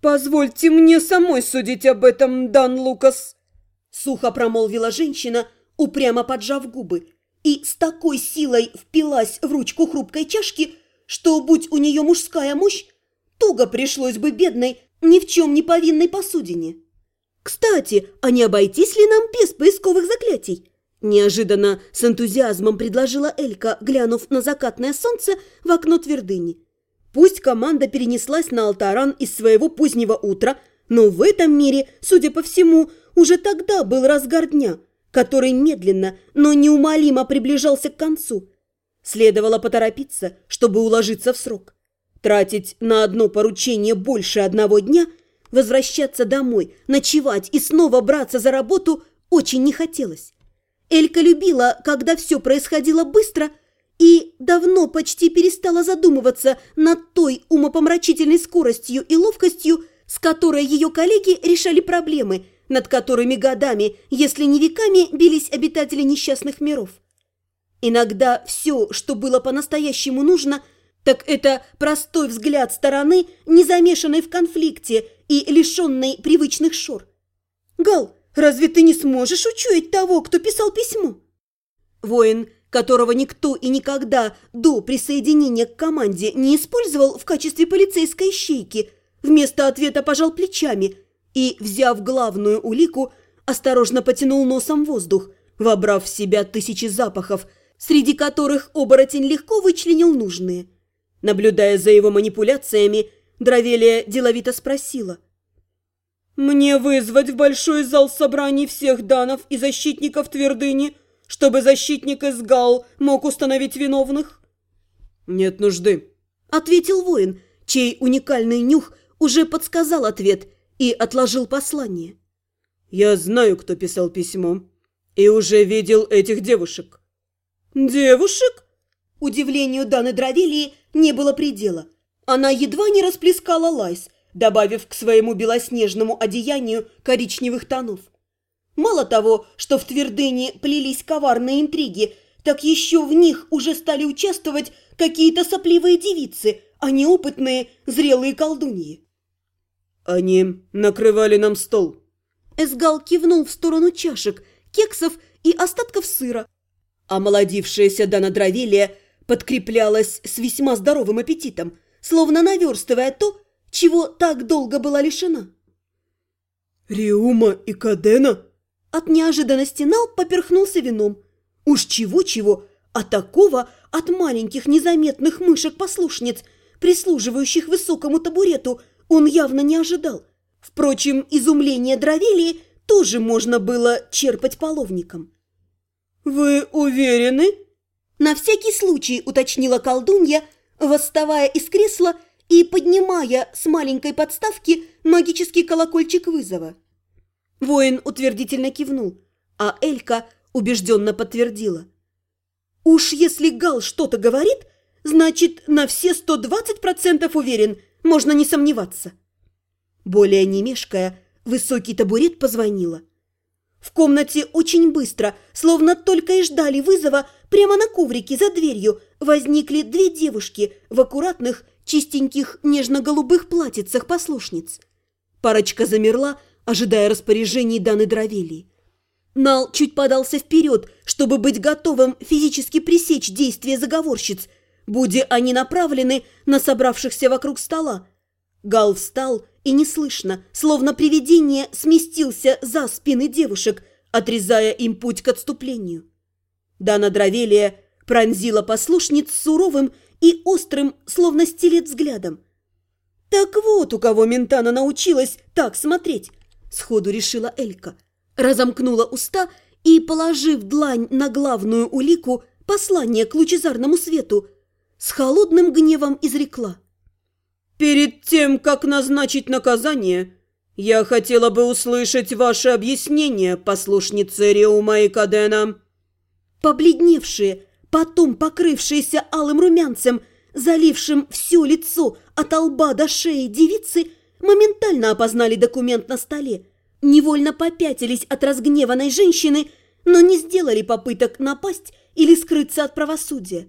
«Позвольте мне самой судить об этом, Дан Лукас», – сухо промолвила женщина, упрямо поджав губы, и с такой силой впилась в ручку хрупкой чашки, что, будь у нее мужская мощь, туго пришлось бы бедной, ни в чем не повинной посудине. «Кстати, а не обойтись ли нам без поисковых заклятий?» Неожиданно с энтузиазмом предложила Элька, глянув на закатное солнце в окно твердыни. Пусть команда перенеслась на Алтаран из своего позднего утра, но в этом мире, судя по всему, уже тогда был разгар дня, который медленно, но неумолимо приближался к концу. Следовало поторопиться, чтобы уложиться в срок. Тратить на одно поручение больше одного дня, возвращаться домой, ночевать и снова браться за работу очень не хотелось. Элька любила, когда все происходило быстро, и давно почти перестала задумываться над той умопомрачительной скоростью и ловкостью, с которой ее коллеги решали проблемы, над которыми годами, если не веками, бились обитатели несчастных миров. Иногда все, что было по-настоящему нужно, так это простой взгляд стороны, не замешанной в конфликте и лишенной привычных шор. «Гал, Разве ты не сможешь учуять того, кто писал письмо?» Воин, которого никто и никогда до присоединения к команде не использовал в качестве полицейской щейки, вместо ответа пожал плечами и, взяв главную улику, осторожно потянул носом воздух, вобрав в себя тысячи запахов, среди которых оборотень легко вычленил нужные. Наблюдая за его манипуляциями, Дравелия деловито спросила – «Мне вызвать в большой зал собраний всех данов и защитников твердыни, чтобы защитник из Гал мог установить виновных?» «Нет нужды», — ответил воин, чей уникальный нюх уже подсказал ответ и отложил послание. «Я знаю, кто писал письмо, и уже видел этих девушек». «Девушек?» Удивлению Даны Дравелии не было предела. Она едва не расплескала лайс — добавив к своему белоснежному одеянию коричневых тонов. Мало того, что в твердыне плелись коварные интриги, так еще в них уже стали участвовать какие-то сопливые девицы, а не опытные зрелые колдуньи. «Они накрывали нам стол». Эсгал кивнул в сторону чашек, кексов и остатков сыра. А молодившаяся Дана Дравелия подкреплялась с весьма здоровым аппетитом, словно наверстывая то, чего так долго была лишена. «Риума и Кадена?» От неожиданности Нал поперхнулся вином. Уж чего-чего, а такого от маленьких незаметных мышек-послушниц, прислуживающих высокому табурету, он явно не ожидал. Впрочем, изумление Дравелии тоже можно было черпать половником. «Вы уверены?» На всякий случай уточнила колдунья, восставая из кресла и поднимая с маленькой подставки магический колокольчик вызова. Воин утвердительно кивнул, а Элька убежденно подтвердила. «Уж если Гал что-то говорит, значит, на все 120% уверен, можно не сомневаться». Более не мешкая, высокий табурет позвонила. В комнате очень быстро, словно только и ждали вызова, прямо на коврике за дверью возникли две девушки в аккуратных чистеньких нежно-голубых платьицах послушниц. Парочка замерла, ожидая распоряжений Даны Дравелии. Нал чуть подался вперед, чтобы быть готовым физически пресечь действия заговорщиц, будь они направлены на собравшихся вокруг стола. Гал встал и неслышно, словно привидение, сместился за спины девушек, отрезая им путь к отступлению. Дана Дравелия пронзила послушниц суровым и острым, словно стилет взглядом. «Так вот, у кого Ментана научилась так смотреть!» – сходу решила Элька. Разомкнула уста и, положив длань на главную улику, послание к лучезарному свету, с холодным гневом изрекла. «Перед тем, как назначить наказание, я хотела бы услышать ваше объяснение, послушницы Реума и Кадена». Побледневшие, потом покрывшиеся алым румянцем, залившим все лицо от лба до шеи девицы, моментально опознали документ на столе, невольно попятились от разгневанной женщины, но не сделали попыток напасть или скрыться от правосудия.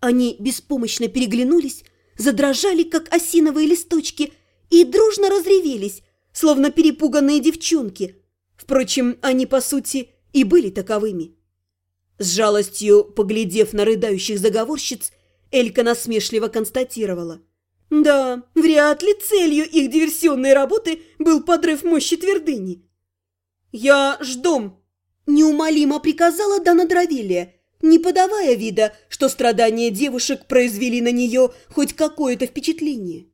Они беспомощно переглянулись, задрожали, как осиновые листочки, и дружно разревелись, словно перепуганные девчонки. Впрочем, они, по сути, и были таковыми. С жалостью, поглядев на рыдающих заговорщиц, Элька насмешливо констатировала. Да, вряд ли целью их диверсионной работы был подрыв мощи твердыни. «Я ждом», – неумолимо приказала Дана Дравилия, не подавая вида, что страдания девушек произвели на нее хоть какое-то впечатление.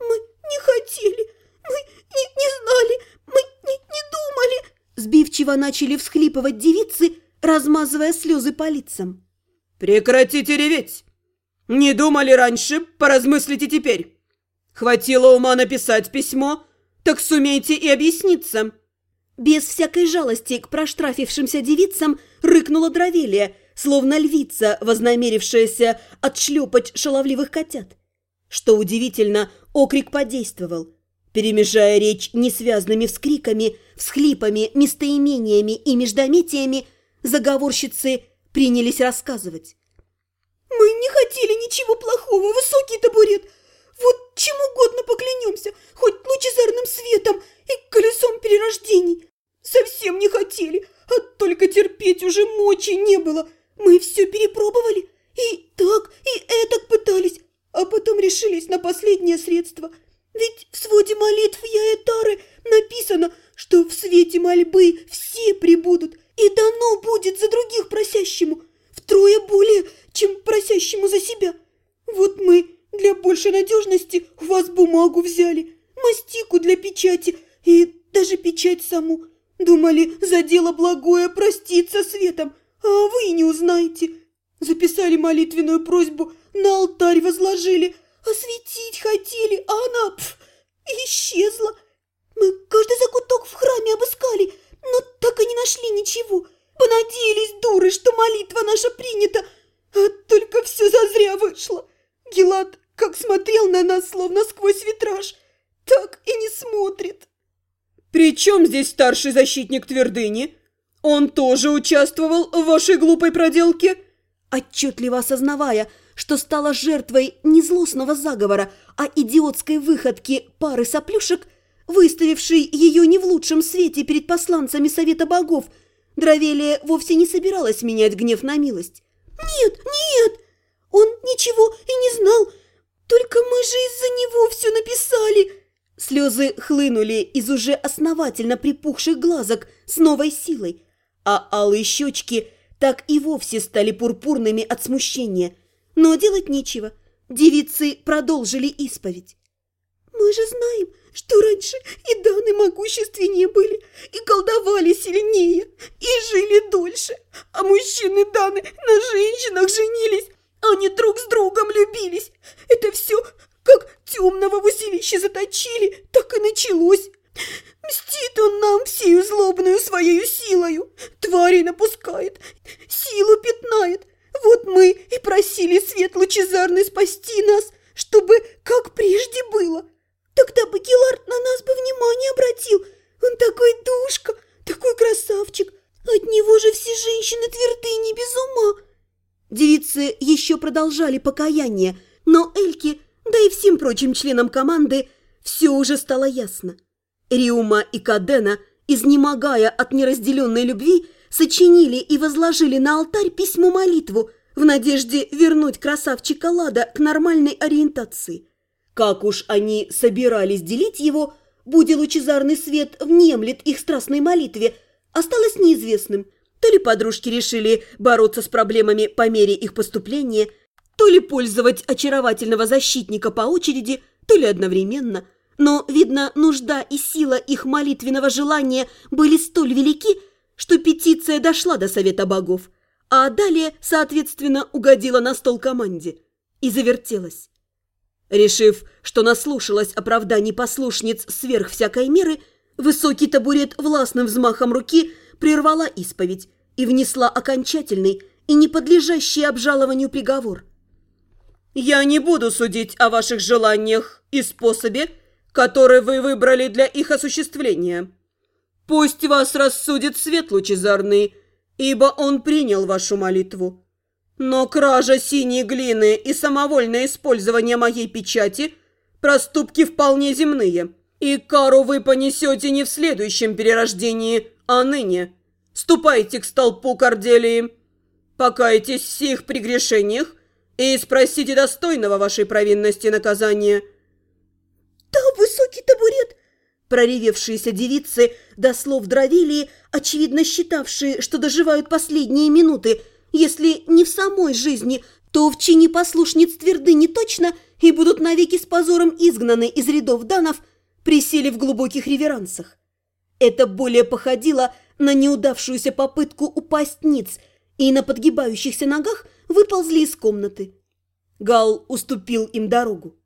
«Мы не хотели, мы не, не знали, мы не, не думали!» Сбивчиво начали всхлипывать девицы, размазывая слезы по лицам. «Прекратите реветь! Не думали раньше, поразмыслите теперь! Хватило ума написать письмо, так сумейте и объясниться!» Без всякой жалости к проштрафившимся девицам рыкнула Дравелия, словно львица, вознамерившаяся отшлепать шаловливых котят. Что удивительно, окрик подействовал. Перемежая речь несвязными вскриками, всхлипами, местоимениями и междометиями, заговорщицы принялись рассказывать. «Мы не хотели ничего плохого, высокий табурет. Вот чем угодно поклянемся, хоть лучезарным светом и колесом перерождений. Совсем не хотели, а только терпеть уже мочи не было. Мы все перепробовали, и так, и этак пытались, а потом решились на последнее средство. Ведь в своде молитв Яэтары написано, что в свете мольбы все прибудут, и дано будет за других просящему, втрое более, чем просящему за себя. Вот мы для большей надежности у вас бумагу взяли, мастику для печати и даже печать саму. Думали, за дело благое проститься светом, а вы не узнаете. Записали молитвенную просьбу, на алтарь возложили, осветить хотели, а она пф, исчезла. Мы каждый закуток в храме обыскали, но так и не нашли ничего. Понадеялись, дуры, что молитва наша принята, а только все зазря вышло. Гелат как смотрел на нас, словно сквозь витраж, так и не смотрит. «При чем здесь старший защитник твердыни? Он тоже участвовал в вашей глупой проделке?» Отчетливо осознавая, что стала жертвой не злостного заговора, а идиотской выходки пары соплюшек, выставившей ее не в лучшем свете перед посланцами Совета Богов, Дравелия вовсе не собиралась менять гнев на милость. «Нет, нет! Он ничего и не знал, только мы же из-за него все написали!» Слезы хлынули из уже основательно припухших глазок с новой силой, а алые щечки так и вовсе стали пурпурными от смущения. Но делать нечего. Девицы продолжили исповедь. «Мы же знаем, что раньше и даны могущественнее были, и колдовали сильнее, и жили дольше, а мужчины даны на женщинах женились, они друг с другом любились. Это все как темного в узилище заточили, так и началось. Мстит он нам всею злобную своей силою, твари напускает, силу пятнает. Вот мы и просили свет лучезарный спасти нас, чтобы как прежде было. Тогда бы Гелард на нас бы внимание обратил. Он такой душка, такой красавчик. От него же все женщины твердыни без ума. Девицы еще продолжали покаяние, но Эльке да и всем прочим членам команды все уже стало ясно. Риума и Кадена, изнемогая от неразделенной любви, сочинили и возложили на алтарь письмо-молитву в надежде вернуть красавчика Лада к нормальной ориентации. Как уж они собирались делить его, будь лучезарный свет внемлет их страстной молитве, осталось неизвестным. То ли подружки решили бороться с проблемами по мере их поступления – то ли пользовать очаровательного защитника по очереди, то ли одновременно. Но, видно, нужда и сила их молитвенного желания были столь велики, что петиция дошла до Совета Богов, а далее, соответственно, угодила на стол команде и завертелась. Решив, что наслушалась оправданий послушниц сверх всякой меры, высокий табурет властным взмахом руки прервала исповедь и внесла окончательный и не подлежащий обжалованию приговор – я не буду судить о ваших желаниях и способе, который вы выбрали для их осуществления. Пусть вас рассудит свет лучезарный, ибо он принял вашу молитву. Но кража синей глины и самовольное использование моей печати Проступки вполне земные, и кару вы понесете не в следующем перерождении, а ныне. Ступайте к столпу Корделии, покайтесь в всех прегрешениях и спросите достойного вашей провинности наказания». «Да, высокий табурет!» Проревевшиеся девицы, до слов Дравилии, очевидно считавшие, что доживают последние минуты, если не в самой жизни, то в чине послушниц твердыни точно и будут навеки с позором изгнаны из рядов данов, присели в глубоких реверансах. Это более походило на неудавшуюся попытку упасть ниц, и на подгибающихся ногах выползли из комнаты. Гал уступил им дорогу.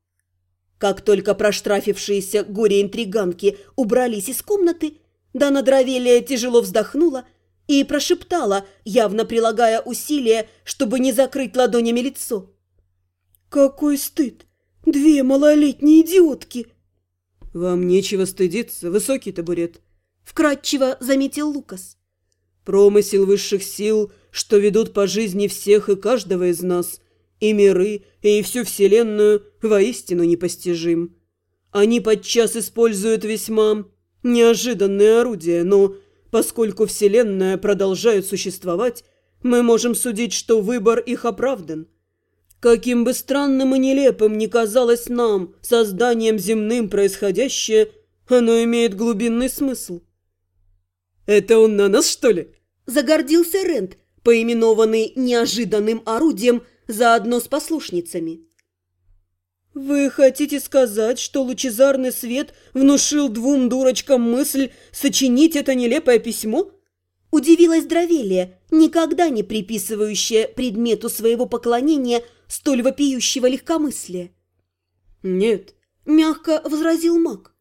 Как только проштрафившиеся горе-интриганки убрались из комнаты, Дана Дравелия тяжело вздохнула и прошептала, явно прилагая усилия, чтобы не закрыть ладонями лицо. «Какой стыд! Две малолетние идиотки!» «Вам нечего стыдиться, высокий табурет», — вкратчиво заметил Лукас. «Промысел высших сил, что ведут по жизни всех и каждого из нас — и миры, и всю Вселенную воистину непостижим. Они подчас используют весьма неожиданные орудия, но поскольку Вселенная продолжает существовать, мы можем судить, что выбор их оправдан. Каким бы странным и нелепым ни казалось нам созданием земным происходящее, оно имеет глубинный смысл. «Это он на нас, что ли?» Загордился Рент, поименованный неожиданным орудием – заодно с послушницами. «Вы хотите сказать, что лучезарный свет внушил двум дурочкам мысль сочинить это нелепое письмо?» Удивилась Дравелия, никогда не приписывающая предмету своего поклонения столь вопиющего легкомыслия. «Нет», – мягко возразил маг.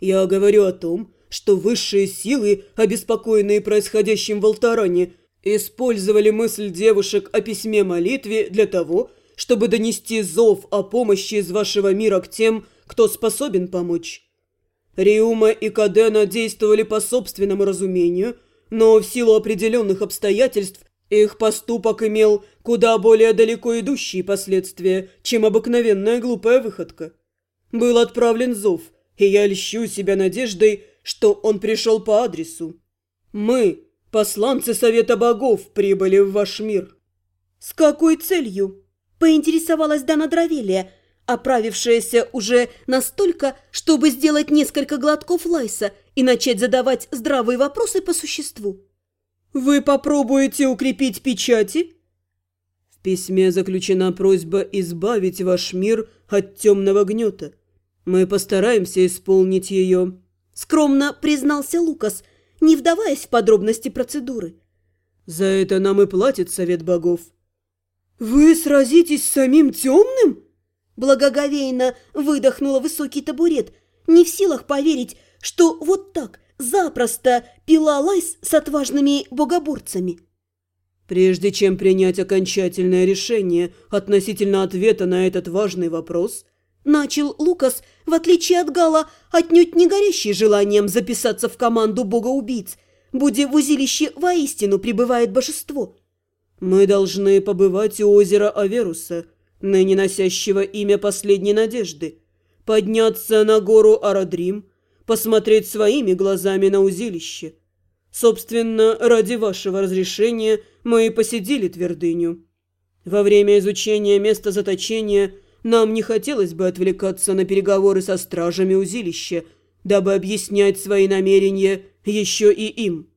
«Я говорю о том, что высшие силы, обеспокоенные происходящим в Алтаране, Использовали мысль девушек о письме-молитве для того, чтобы донести зов о помощи из вашего мира к тем, кто способен помочь. Риума и Кадена действовали по собственному разумению, но в силу определенных обстоятельств их поступок имел куда более далеко идущие последствия, чем обыкновенная глупая выходка. Был отправлен зов, и я льщу себя надеждой, что он пришел по адресу. Мы, Посланцы Совета Богов прибыли в ваш мир». «С какой целью?» – поинтересовалась Дана Дравелия, оправившаяся уже настолько, чтобы сделать несколько глотков лайса и начать задавать здравые вопросы по существу. «Вы попробуете укрепить печати?» В письме заключена просьба избавить ваш мир от темного гнета. Мы постараемся исполнить ее. Скромно признался Лукас, не вдаваясь в подробности процедуры. «За это нам и платит Совет Богов». «Вы сразитесь с самим темным?» Благоговейно выдохнула высокий табурет, не в силах поверить, что вот так запросто пила лайс с отважными богоборцами. Прежде чем принять окончательное решение относительно ответа на этот важный вопрос, Начал Лукас, в отличие от Гала, отнюдь не горящий желанием записаться в команду бога-убийц, будь в узилище воистину пребывает божество. «Мы должны побывать у озера Аверуса, ныне носящего имя последней надежды, подняться на гору Арадрим, посмотреть своими глазами на узилище. Собственно, ради вашего разрешения мы и посетили твердыню. Во время изучения места заточения – нам не хотелось бы отвлекаться на переговоры со стражами узилища, дабы объяснять свои намерения еще и им.